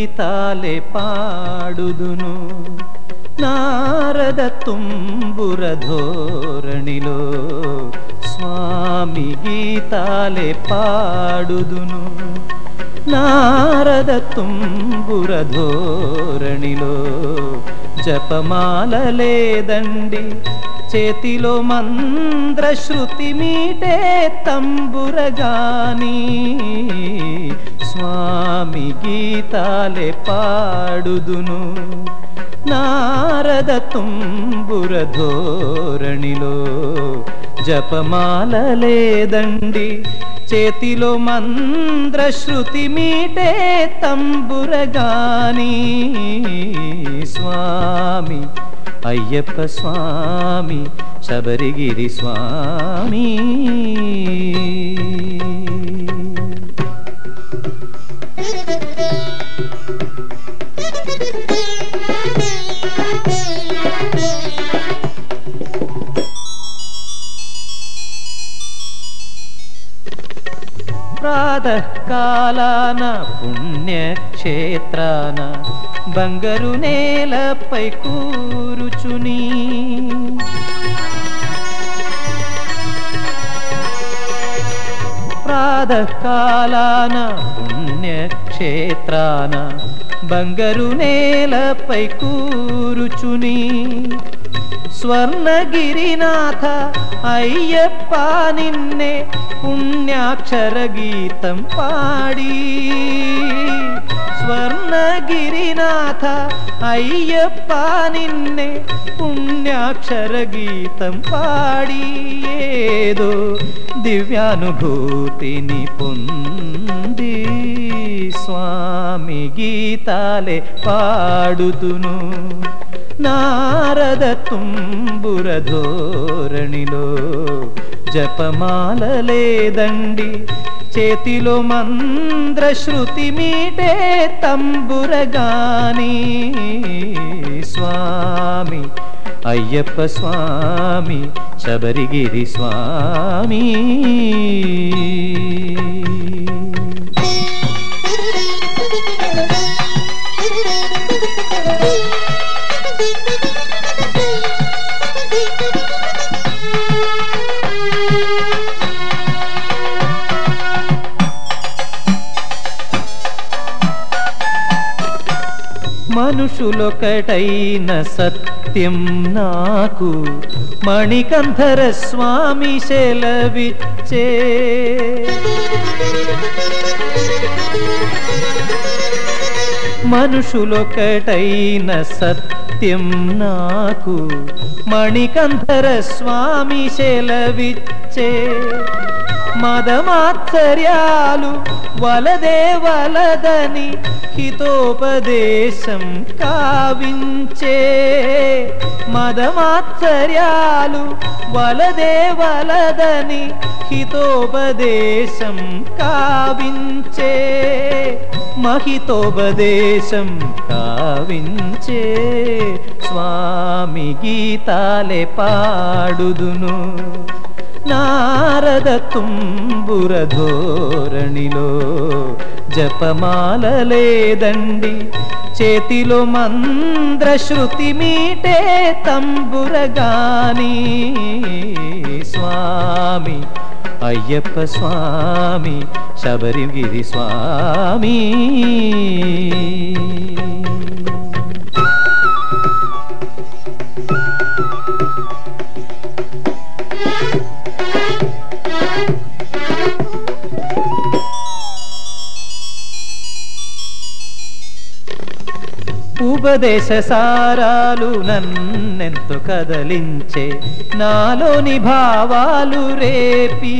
గీతాలే పాడుదును. నారద తుంబుర ధోరణిలో స్వామి గీతాలే పాడుదును. నారద తుంబుర ధోరణిలో జపమాల లేదండి. చేతిలో మంద్రశ్రుతి మీటే తంబురగాని స్వామి గీతాలే పాడుదును. నారద తుంబుర ధోరణిలో జపమాల లేదండి. చేతిలో మంద్ర శృతి మీటే తంబురగాని స్వామి అయ్యప్ప స్వామి శబరిగిరి స్వామి. ప్రాతకాలాన పుణ్యక్షేత్రాన బంగారు నేలపై కూరుచుని. ప్రాతకాలాన పుణ్యక్షేత్రాన బంగారు నేలపై కూరుచుని. స్వర్ణగిరినాథ అయ్యప్ప నిన్నే పుణ్యాక్షర గీతం పాడి స్వర్ణగిరినాథ అయ్యప్ప నిన్నే పుణ్యాక్షర గీతం పాడి ఏదో దివ్యానుభూతిని పొంది స్వామి గీతాలే పాడుతును నారద తుంబురధోరణిలో జపమాల లేదండి చేతిలో మంద్ర శృతి మీటే తంబురగాని స్వామి అయ్యప్ప స్వామి శబరిగిరి స్వామి. పురుషులొకటైన సత్యం నాకు మణికంధర స్వామి సెలవిచ్చే మనుషులొకటైన సత్యం నాకు మణికంధర స్వామి సెలవిచ్చే మదమాత్సర్యాలు వలదే వలదని హితోపదేశం కావించే మదమాత్సర్యాలు వలదే వలదని హితోపదేశం కావించే మహితోపదేశం కావించే స్వామి గీతాలే పాడుదును. నారద తుంబుర ధోరణిలో జపమాల లేదండి చేతిలో మంద్రశ్రుతి మీటే తంబురగాని స్వామి అయ్యప్ప స్వామి శబరిగిరి స్వామి. ఉపదేశ సారాలు నన్నెంతో కదలించే నాలోని భావాలు రేపి.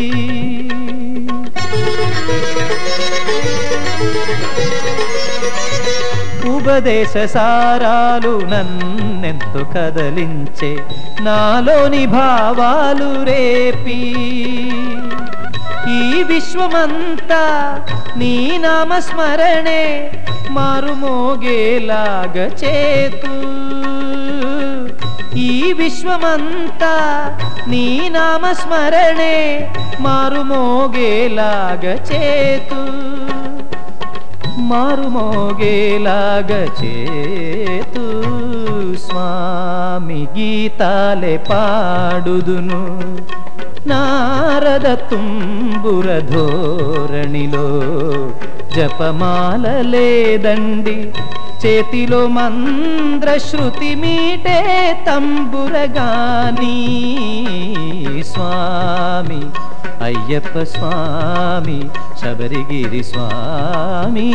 ఉపదేశ సారాలు నన్నెంతో కదలించే నాలోని భావాలు రేపీ. విశ్వమంతా నీ నామస్మరణే మారుమోగేలాగ చేతు. ఈ విశ్వమంతా నీ నామస్మరణే మారుమోగేలాగ చేతు. మారుమోగేలాగ చేతు స్వామి గీతాలే పాడుదును. నారద తుంబుర ధోరణిలో జపమాల లేదండి చేతిలో మంద్రశ్రుతి మీటే తంబురగాని స్వామి అయ్యప్ప స్వామి శబరిగిరి స్వామి.